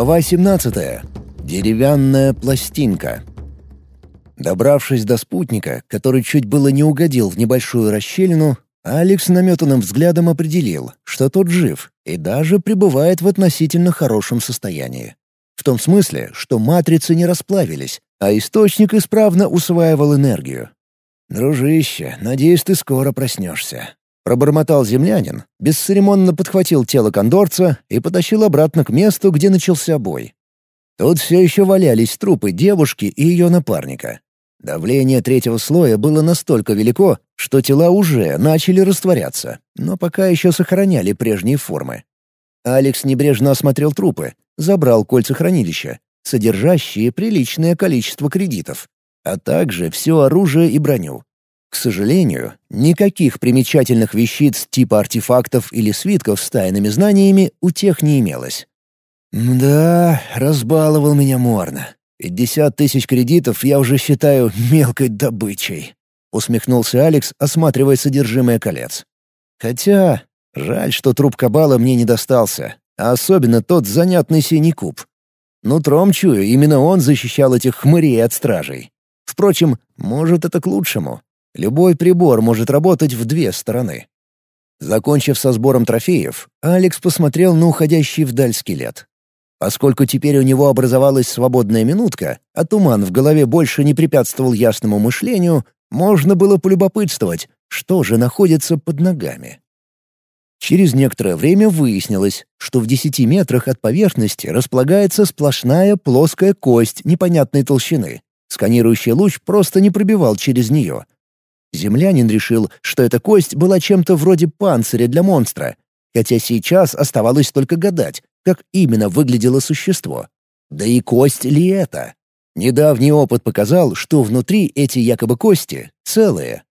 Глава 17. Деревянная пластинка. Добравшись до спутника, который чуть было не угодил в небольшую расщелину, Алекс наметанным взглядом определил, что тот жив и даже пребывает в относительно хорошем состоянии. В том смысле, что матрицы не расплавились, а источник исправно усваивал энергию. «Дружище, надеюсь, ты скоро проснешься», Пробормотал землянин, бесцеремонно подхватил тело кондорца и потащил обратно к месту, где начался бой. Тут все еще валялись трупы девушки и ее напарника. Давление третьего слоя было настолько велико, что тела уже начали растворяться, но пока еще сохраняли прежние формы. Алекс небрежно осмотрел трупы, забрал кольца хранилища, содержащие приличное количество кредитов, а также все оружие и броню. К сожалению, никаких примечательных вещиц типа артефактов или свитков с тайными знаниями у тех не имелось. «Да, разбаловал меня Морна. Пятьдесят тысяч кредитов я уже считаю мелкой добычей», — усмехнулся Алекс, осматривая содержимое колец. «Хотя, жаль, что труп Кабала мне не достался, а особенно тот занятный синий куб. Нутром чую, именно он защищал этих хмырей от стражей. Впрочем, может, это к лучшему. Любой прибор может работать в две стороны. Закончив со сбором трофеев, Алекс посмотрел на уходящий вдаль скелет. Поскольку теперь у него образовалась свободная минутка, а туман в голове больше не препятствовал ясному мышлению, можно было полюбопытствовать, что же находится под ногами. Через некоторое время выяснилось, что в десяти метрах от поверхности располагается сплошная плоская кость непонятной толщины. Сканирующий луч просто не пробивал через нее, Землянин решил, что эта кость была чем-то вроде панциря для монстра, хотя сейчас оставалось только гадать, как именно выглядело существо. Да и кость ли это? Недавний опыт показал, что внутри эти якобы кости целые.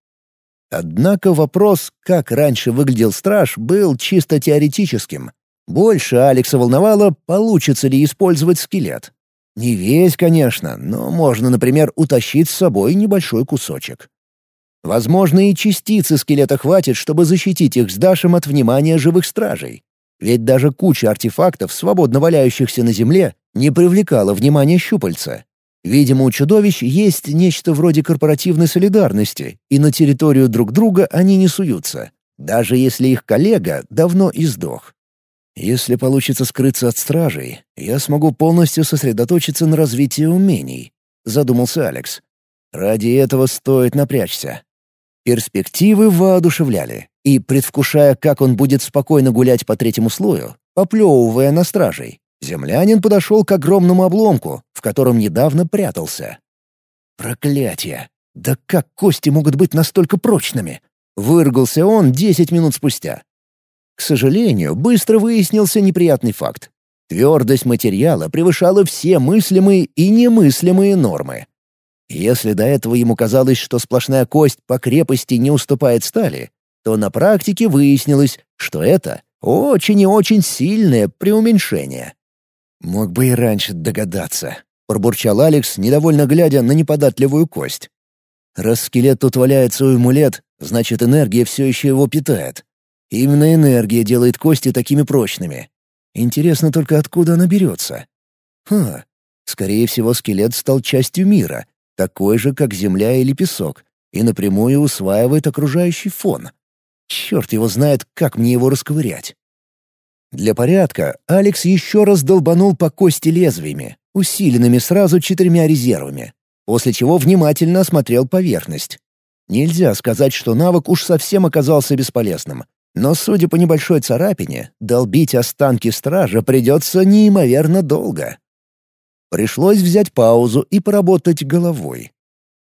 Однако вопрос, как раньше выглядел страж, был чисто теоретическим. Больше Алекса волновало, получится ли использовать скелет. Не весь, конечно, но можно, например, утащить с собой небольшой кусочек. Возможно, и частицы скелета хватит, чтобы защитить их с Дашем от внимания живых стражей. Ведь даже куча артефактов, свободно валяющихся на земле, не привлекала внимания щупальца. Видимо, у чудовищ есть нечто вроде корпоративной солидарности, и на территорию друг друга они не суются, даже если их коллега давно издох. Если получится скрыться от стражей, я смогу полностью сосредоточиться на развитии умений, задумался Алекс. Ради этого стоит напрячься. Перспективы воодушевляли, и, предвкушая, как он будет спокойно гулять по третьему слою, поплевывая на стражей, землянин подошел к огромному обломку, в котором недавно прятался. «Проклятие! Да как кости могут быть настолько прочными?» — выргался он десять минут спустя. К сожалению, быстро выяснился неприятный факт. Твердость материала превышала все мыслимые и немыслимые нормы. Если до этого ему казалось, что сплошная кость по крепости не уступает стали, то на практике выяснилось, что это очень и очень сильное преуменьшение. «Мог бы и раньше догадаться», — пробурчал Алекс, недовольно глядя на неподатливую кость. «Раз скелет тут валяется у лет, значит, энергия все еще его питает. Именно энергия делает кости такими прочными. Интересно только, откуда она берется. Ха, скорее всего, скелет стал частью мира, такой же, как земля или песок, и напрямую усваивает окружающий фон. Черт его знает, как мне его расковырять. Для порядка Алекс еще раз долбанул по кости лезвиями, усиленными сразу четырьмя резервами, после чего внимательно осмотрел поверхность. Нельзя сказать, что навык уж совсем оказался бесполезным, но, судя по небольшой царапине, долбить останки стража придется неимоверно долго. Пришлось взять паузу и поработать головой.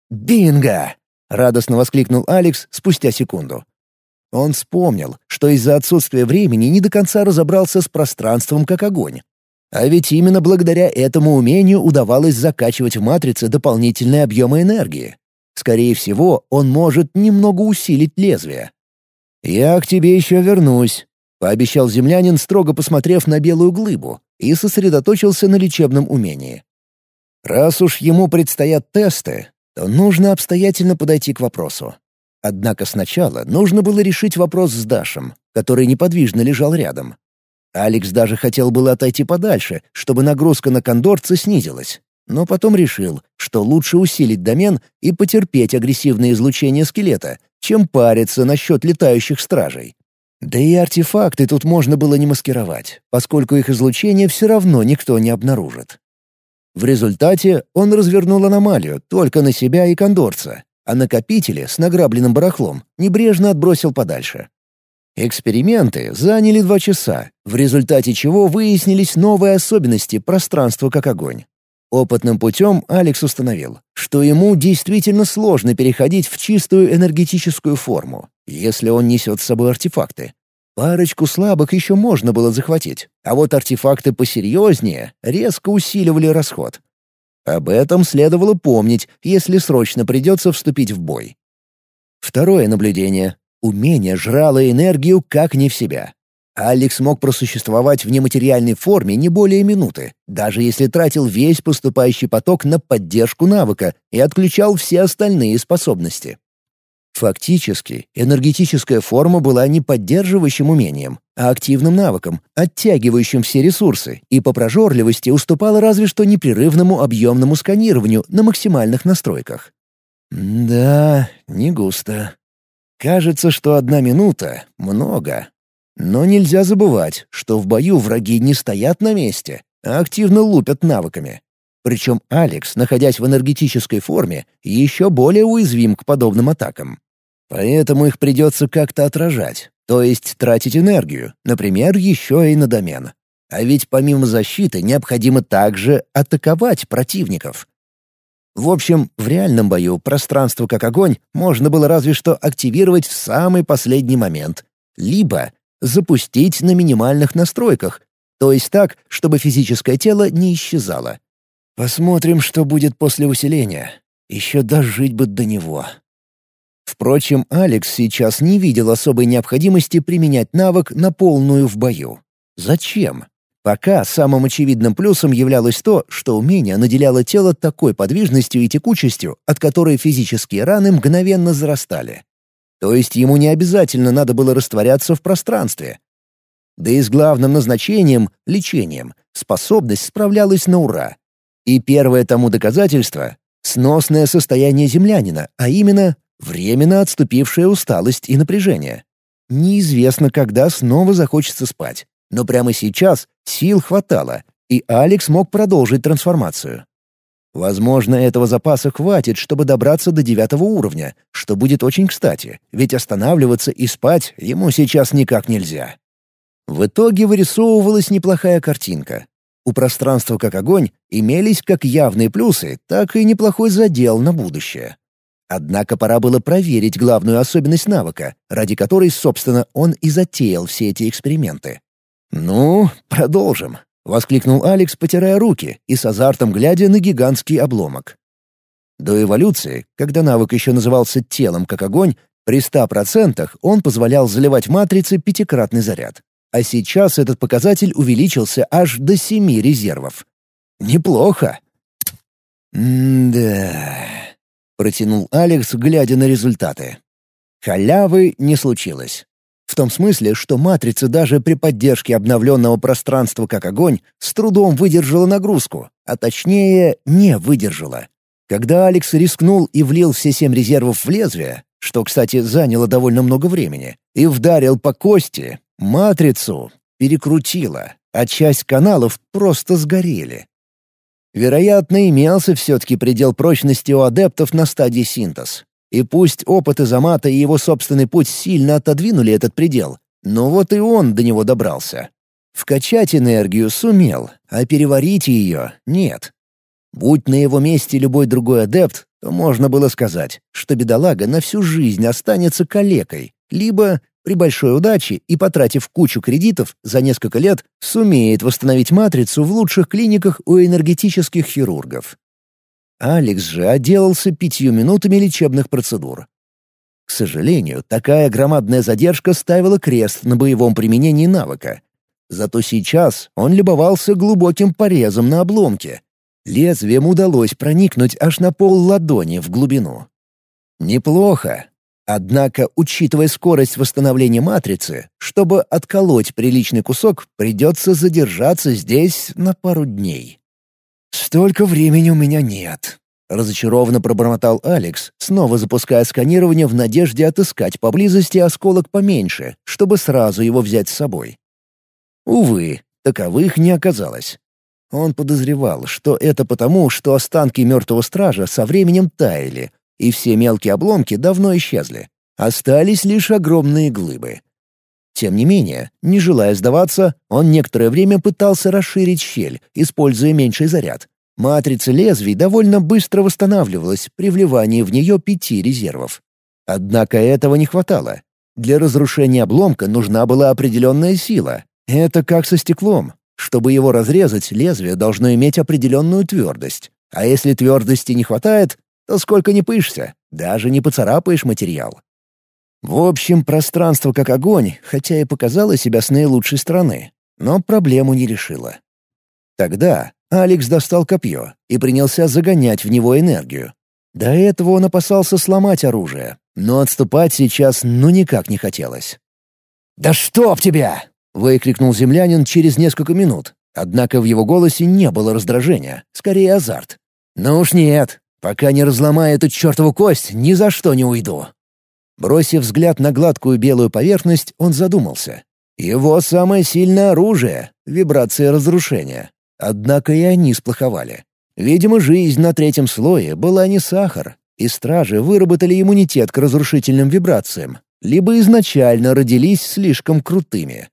«Бинго!» — радостно воскликнул Алекс спустя секунду. Он вспомнил, что из-за отсутствия времени не до конца разобрался с пространством как огонь. А ведь именно благодаря этому умению удавалось закачивать в матрице дополнительные объемы энергии. Скорее всего, он может немного усилить лезвие. «Я к тебе еще вернусь», — пообещал землянин, строго посмотрев на белую глыбу, и сосредоточился на лечебном умении. Раз уж ему предстоят тесты, то нужно обстоятельно подойти к вопросу. Однако сначала нужно было решить вопрос с Дашем, который неподвижно лежал рядом. Алекс даже хотел было отойти подальше, чтобы нагрузка на кондорца снизилась. Но потом решил, что лучше усилить домен и потерпеть агрессивное излучение скелета, чем париться насчет летающих стражей. Да и артефакты тут можно было не маскировать, поскольку их излучение все равно никто не обнаружит. В результате он развернул аномалию только на себя и кондорца, а накопители с награбленным барахлом небрежно отбросил подальше. Эксперименты заняли два часа, в результате чего выяснились новые особенности пространства как огонь. Опытным путем Алекс установил, что ему действительно сложно переходить в чистую энергетическую форму, если он несет с собой артефакты. Парочку слабых еще можно было захватить, а вот артефакты посерьезнее резко усиливали расход. Об этом следовало помнить, если срочно придется вступить в бой. Второе наблюдение. Умение жрало энергию как не в себя. Алекс мог просуществовать в нематериальной форме не более минуты, даже если тратил весь поступающий поток на поддержку навыка и отключал все остальные способности. Фактически, энергетическая форма была не поддерживающим умением, а активным навыком, оттягивающим все ресурсы, и по прожорливости уступала разве что непрерывному объемному сканированию на максимальных настройках. Да, не густо. Кажется, что одна минута — много. Но нельзя забывать, что в бою враги не стоят на месте, а активно лупят навыками. Причем Алекс, находясь в энергетической форме, еще более уязвим к подобным атакам. Поэтому их придется как-то отражать, то есть тратить энергию, например, еще и на домен. А ведь помимо защиты необходимо также атаковать противников. В общем, в реальном бою пространство как огонь можно было разве что активировать в самый последний момент, либо запустить на минимальных настройках, то есть так, чтобы физическое тело не исчезало. Посмотрим, что будет после усиления. Еще дожить бы до него. Впрочем, Алекс сейчас не видел особой необходимости применять навык на полную в бою. Зачем? Пока самым очевидным плюсом являлось то, что умение наделяло тело такой подвижностью и текучестью, от которой физические раны мгновенно зарастали. То есть ему не обязательно надо было растворяться в пространстве. Да и с главным назначением — лечением — способность справлялась на ура. И первое тому доказательство — сносное состояние землянина, а именно Временно отступившая усталость и напряжение. Неизвестно, когда снова захочется спать, но прямо сейчас сил хватало, и Алекс мог продолжить трансформацию. Возможно, этого запаса хватит, чтобы добраться до девятого уровня, что будет очень кстати, ведь останавливаться и спать ему сейчас никак нельзя. В итоге вырисовывалась неплохая картинка. У пространства как огонь имелись как явные плюсы, так и неплохой задел на будущее. Однако пора было проверить главную особенность навыка, ради которой, собственно, он и затеял все эти эксперименты. «Ну, продолжим», — воскликнул Алекс, потирая руки и с азартом глядя на гигантский обломок. До эволюции, когда навык еще назывался телом как огонь, при 100% он позволял заливать матрице пятикратный заряд. А сейчас этот показатель увеличился аж до семи резервов. Неплохо. М-да... — протянул Алекс, глядя на результаты. Халявы не случилось. В том смысле, что матрица даже при поддержке обновленного пространства как огонь с трудом выдержала нагрузку, а точнее, не выдержала. Когда Алекс рискнул и влил все семь резервов в лезвие, что, кстати, заняло довольно много времени, и вдарил по кости, матрицу перекрутило, а часть каналов просто сгорели. Вероятно, имелся все-таки предел прочности у адептов на стадии синтез. И пусть опыт Изамата и его собственный путь сильно отодвинули этот предел, но вот и он до него добрался. Вкачать энергию сумел, а переварить ее — нет. Будь на его месте любой другой адепт, то можно было сказать, что бедолага на всю жизнь останется калекой, либо при большой удаче и потратив кучу кредитов, за несколько лет сумеет восстановить матрицу в лучших клиниках у энергетических хирургов. Алекс же отделался пятью минутами лечебных процедур. К сожалению, такая громадная задержка ставила крест на боевом применении навыка. Зато сейчас он любовался глубоким порезом на обломке. Лезвием удалось проникнуть аж на пол ладони в глубину. Неплохо, Однако, учитывая скорость восстановления матрицы, чтобы отколоть приличный кусок, придется задержаться здесь на пару дней. «Столько времени у меня нет», — разочарованно пробормотал Алекс, снова запуская сканирование в надежде отыскать поблизости осколок поменьше, чтобы сразу его взять с собой. Увы, таковых не оказалось. Он подозревал, что это потому, что останки мертвого стража со временем таяли, и все мелкие обломки давно исчезли. Остались лишь огромные глыбы. Тем не менее, не желая сдаваться, он некоторое время пытался расширить щель, используя меньший заряд. Матрица лезвий довольно быстро восстанавливалась при вливании в нее пяти резервов. Однако этого не хватало. Для разрушения обломка нужна была определенная сила. Это как со стеклом. Чтобы его разрезать, лезвие должно иметь определенную твердость. А если твердости не хватает, то сколько ни пышься, даже не поцарапаешь материал. В общем, пространство как огонь, хотя и показало себя с наилучшей стороны, но проблему не решило. Тогда Алекс достал копье и принялся загонять в него энергию. До этого он опасался сломать оружие, но отступать сейчас ну никак не хотелось. «Да чтоб тебя!» — выкрикнул землянин через несколько минут. Однако в его голосе не было раздражения, скорее азарт. «Ну уж нет, Пока не разломаю эту чертову кость, ни за что не уйду». Бросив взгляд на гладкую белую поверхность, он задумался. Его самое сильное оружие — вибрация разрушения. Однако и они сплоховали. Видимо, жизнь на третьем слое была не сахар, и стражи выработали иммунитет к разрушительным вибрациям, либо изначально родились слишком крутыми.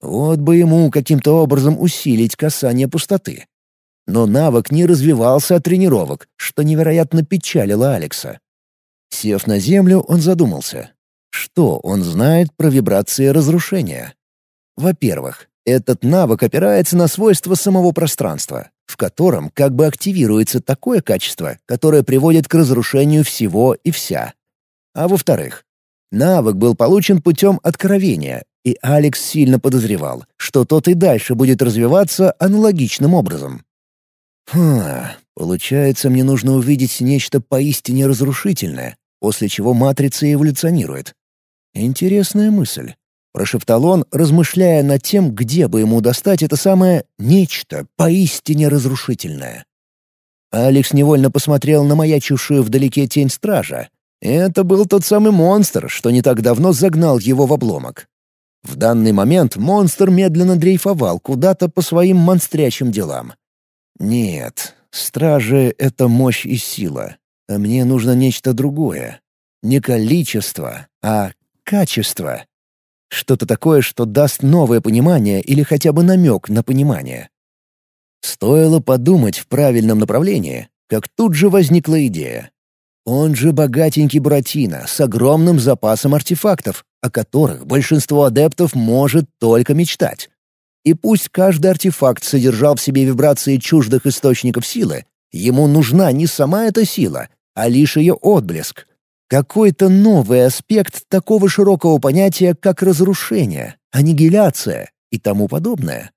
Вот бы ему каким-то образом усилить касание пустоты. Но навык не развивался от тренировок, что невероятно печалило Алекса. Сев на землю, он задумался. Что он знает про вибрации разрушения? Во-первых, этот навык опирается на свойства самого пространства, в котором как бы активируется такое качество, которое приводит к разрушению всего и вся. А во-вторых, навык был получен путем откровения, и Алекс сильно подозревал, что тот и дальше будет развиваться аналогичным образом. Хм, получается, мне нужно увидеть нечто поистине разрушительное, после чего матрица эволюционирует. Интересная мысль. Прошептал он, размышляя над тем, где бы ему достать это самое «нечто поистине разрушительное». Алекс невольно посмотрел на маячившую вдалеке тень стража. Это был тот самый монстр, что не так давно загнал его в обломок. В данный момент монстр медленно дрейфовал куда-то по своим монстрячим делам. Нет, стражи — это мощь и сила. А мне нужно нечто другое. Не количество, а качество. Что-то такое, что даст новое понимание или хотя бы намек на понимание. Стоило подумать в правильном направлении, как тут же возникла идея. Он же богатенький Буратино с огромным запасом артефактов, о которых большинство адептов может только мечтать. И пусть каждый артефакт содержал в себе вибрации чуждых источников силы, ему нужна не сама эта сила, а лишь ее отблеск. Какой-то новый аспект такого широкого понятия, как разрушение, аннигиляция и тому подобное.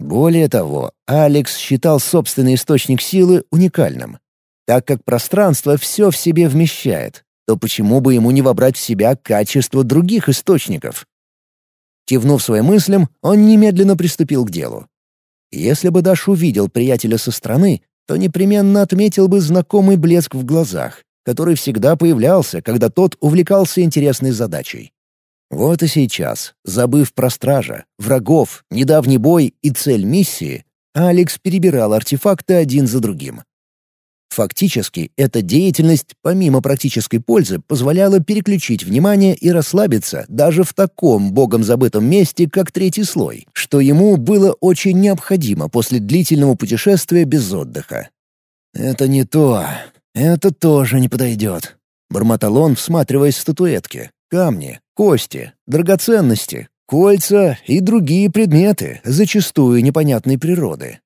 Более того, Алекс считал собственный источник силы уникальным. Так как пространство все в себе вмещает, то почему бы ему не вобрать в себя качество других источников? Кивнув своим мыслям, он немедленно приступил к делу. Если бы Даш увидел приятеля со стороны, то непременно отметил бы знакомый блеск в глазах, который всегда появлялся, когда тот увлекался интересной задачей. Вот и сейчас, забыв про стража, врагов, недавний бой и цель миссии, Алекс перебирал артефакты один за другим. Фактически, эта деятельность, помимо практической пользы, позволяла переключить внимание и расслабиться даже в таком богом забытом месте, как третий слой, что ему было очень необходимо после длительного путешествия без отдыха. «Это не то. Это тоже не подойдет», — бормотал он, всматриваясь в статуэтки, камни, кости, драгоценности, кольца и другие предметы, зачастую непонятной природы.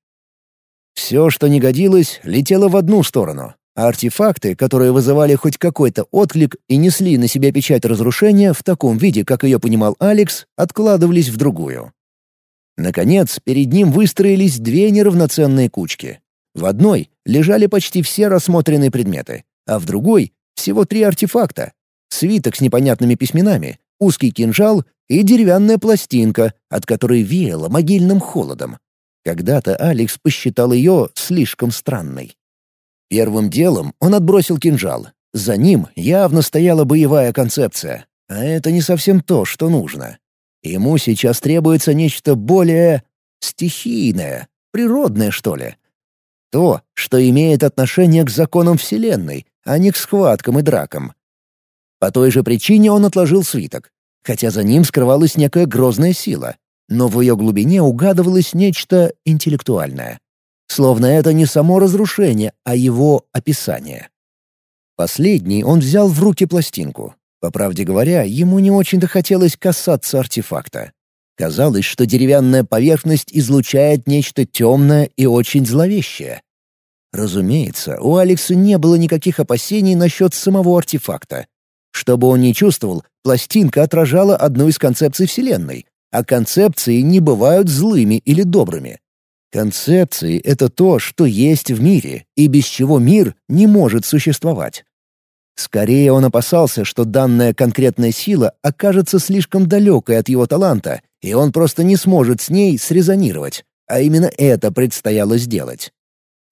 Все, что не годилось, летело в одну сторону, а артефакты, которые вызывали хоть какой-то отклик и несли на себя печать разрушения в таком виде, как ее понимал Алекс, откладывались в другую. Наконец, перед ним выстроились две неравноценные кучки. В одной лежали почти все рассмотренные предметы, а в другой — всего три артефакта. свиток с непонятными письменами, узкий кинжал и деревянная пластинка, от которой веяло могильным холодом. Когда-то Алекс посчитал ее слишком странной. Первым делом он отбросил кинжал. За ним явно стояла боевая концепция. А это не совсем то, что нужно. Ему сейчас требуется нечто более... стихийное, природное, что ли. То, что имеет отношение к законам Вселенной, а не к схваткам и дракам. По той же причине он отложил свиток, хотя за ним скрывалась некая грозная сила, но в ее глубине угадывалось нечто интеллектуальное. Словно это не само разрушение, а его описание. Последний он взял в руки пластинку. По правде говоря, ему не очень-то хотелось касаться артефакта. Казалось, что деревянная поверхность излучает нечто темное и очень зловещее. Разумеется, у Алекса не было никаких опасений насчет самого артефакта. Чтобы он не чувствовал, пластинка отражала одну из концепций Вселенной, а концепции не бывают злыми или добрыми. Концепции — это то, что есть в мире, и без чего мир не может существовать. Скорее он опасался, что данная конкретная сила окажется слишком далекой от его таланта, и он просто не сможет с ней срезонировать, а именно это предстояло сделать.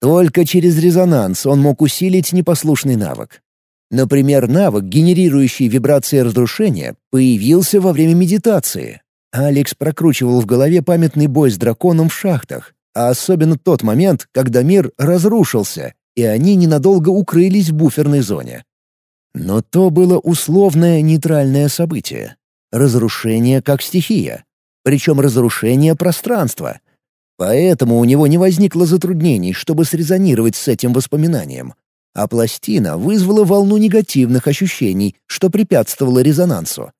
Только через резонанс он мог усилить непослушный навык. Например, навык, генерирующий вибрации разрушения, появился во время медитации. Алекс прокручивал в голове памятный бой с драконом в шахтах, а особенно тот момент, когда мир разрушился, и они ненадолго укрылись в буферной зоне. Но то было условное нейтральное событие. Разрушение как стихия. Причем разрушение пространства. Поэтому у него не возникло затруднений, чтобы срезонировать с этим воспоминанием. А пластина вызвала волну негативных ощущений, что препятствовало резонансу.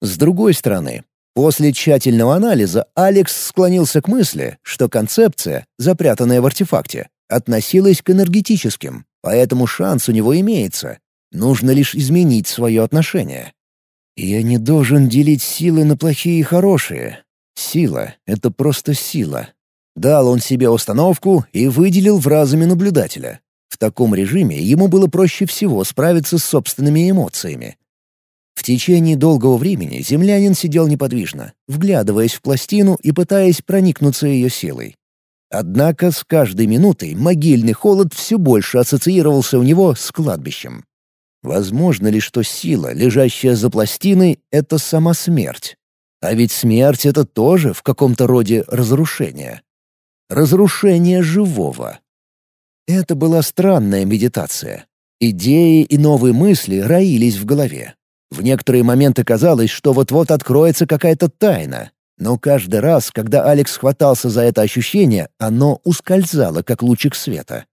С другой стороны, после тщательного анализа Алекс склонился к мысли, что концепция, запрятанная в артефакте, относилась к энергетическим, поэтому шанс у него имеется. Нужно лишь изменить свое отношение. Я не должен делить силы на плохие и хорошие. Сила — это просто сила. Дал он себе установку и выделил в разуме наблюдателя. В таком режиме ему было проще всего справиться с собственными эмоциями. Течение долгого времени землянин сидел неподвижно, вглядываясь в пластину и пытаясь проникнуться ее силой. Однако с каждой минутой могильный холод все больше ассоциировался у него с кладбищем. Возможно ли, что сила, лежащая за пластиной, — это сама смерть? А ведь смерть — это тоже в каком-то роде разрушение. Разрушение живого. Это была странная медитация. Идеи и новые мысли роились в голове. В некоторые моменты казалось, что вот-вот откроется какая-то тайна. Но каждый раз, когда Алекс хватался за это ощущение, оно ускользало, как лучик света.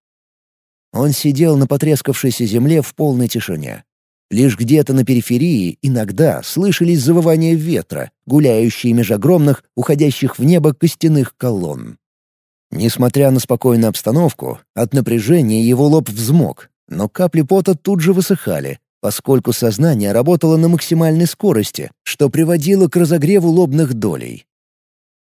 Он сидел на потрескавшейся земле в полной тишине. Лишь где-то на периферии иногда слышались завывания ветра, гуляющие меж огромных, уходящих в небо костяных колонн. Несмотря на спокойную обстановку, от напряжения его лоб взмок, но капли пота тут же высыхали, поскольку сознание работало на максимальной скорости, что приводило к разогреву лобных долей.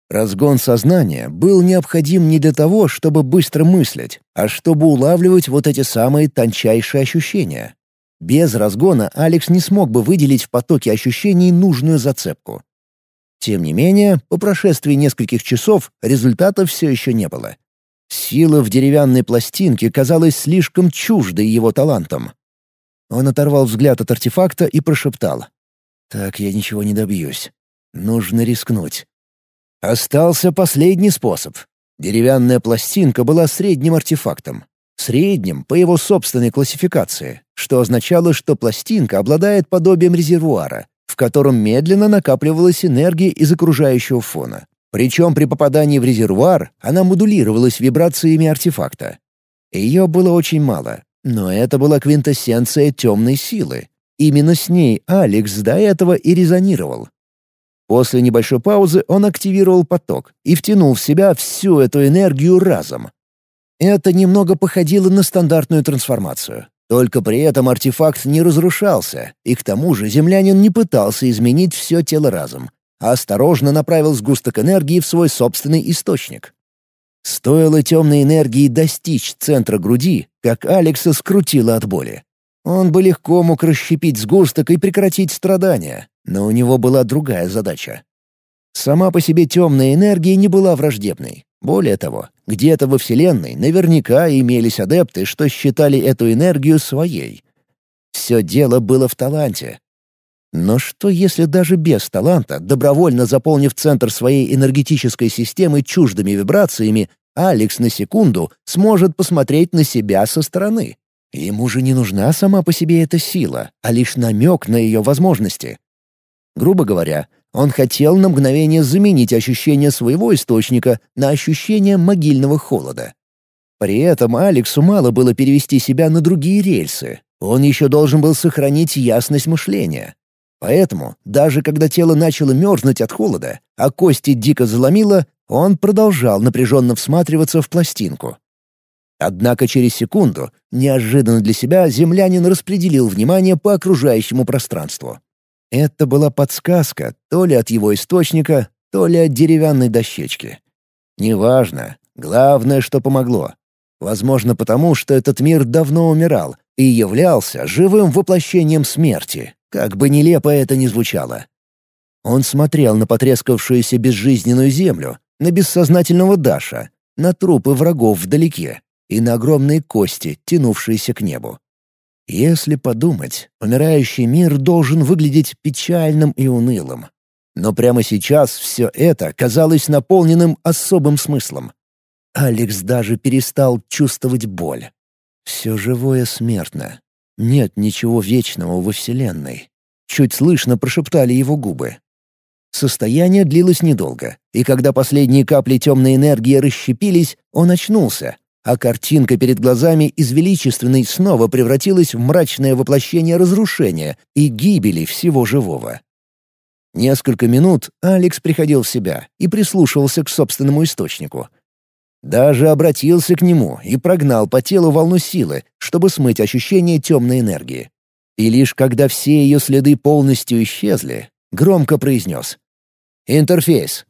Разгон сознания был необходим не для того, чтобы быстро мыслить, а чтобы улавливать вот эти самые тончайшие ощущения. Без разгона Алекс не смог бы выделить в потоке ощущений нужную зацепку. Тем не менее, по прошествии нескольких часов результата все еще не было. Сила в деревянной пластинке казалась слишком чуждой его талантам. Он оторвал взгляд от артефакта и прошептал. «Так я ничего не добьюсь. Нужно рискнуть. Остался последний способ. Деревянная пластинка была средним артефактом. Средним по его собственной классификации, что означало, что пластинка обладает подобием резервуара, в котором медленно накапливалась энергия из окружающего фона. Причем при попадании в резервуар она модулировалась вибрациями артефакта. Ее было очень мало, но это была квинтэссенция темной силы. Именно с ней Алекс до этого и резонировал. После небольшой паузы он активировал поток и втянул в себя всю эту энергию разом. Это немного походило на стандартную трансформацию. Только при этом артефакт не разрушался, и к тому же землянин не пытался изменить все тело разом, а осторожно направил сгусток энергии в свой собственный источник. Стоило темной энергии достичь центра груди, как Алекса скрутило от боли. Он бы легко мог расщепить сгусток и прекратить страдания, но у него была другая задача. Сама по себе темная энергия не была враждебной. Более того, где-то во Вселенной наверняка имелись адепты, что считали эту энергию своей. Все дело было в таланте. Но что если даже без таланта, добровольно заполнив центр своей энергетической системы чуждыми вибрациями, Алекс на секунду сможет посмотреть на себя со стороны? Ему же не нужна сама по себе эта сила, а лишь намек на ее возможности. Грубо говоря, он хотел на мгновение заменить ощущение своего источника на ощущение могильного холода. При этом Алексу мало было перевести себя на другие рельсы. Он еще должен был сохранить ясность мышления. Поэтому, даже когда тело начало мерзнуть от холода, а кости дико заломило, он продолжал напряженно всматриваться в пластинку. Однако через секунду, неожиданно для себя, землянин распределил внимание по окружающему пространству. Это была подсказка то ли от его источника, то ли от деревянной дощечки. Неважно, главное, что помогло. Возможно, потому что этот мир давно умирал и являлся живым воплощением смерти, как бы нелепо это ни звучало. Он смотрел на потрескавшуюся безжизненную землю, на бессознательного Даша, на трупы врагов вдалеке и на огромные кости, тянувшиеся к небу. Если подумать, умирающий мир должен выглядеть печальным и унылым. Но прямо сейчас все это казалось наполненным особым смыслом. Алекс даже перестал чувствовать боль. Все живое смертно. Нет ничего вечного во Вселенной. Чуть слышно прошептали его губы. Состояние длилось недолго, и когда последние капли темной энергии расщепились, он очнулся, а картинка перед глазами из величественной снова превратилась в мрачное воплощение разрушения и гибели всего живого. Несколько минут Алекс приходил в себя и прислушивался к собственному источнику. Даже обратился к нему и прогнал по телу волну силы, чтобы смыть ощущение темной энергии. И лишь когда все ее следы полностью исчезли, громко произнес «Интерфейс.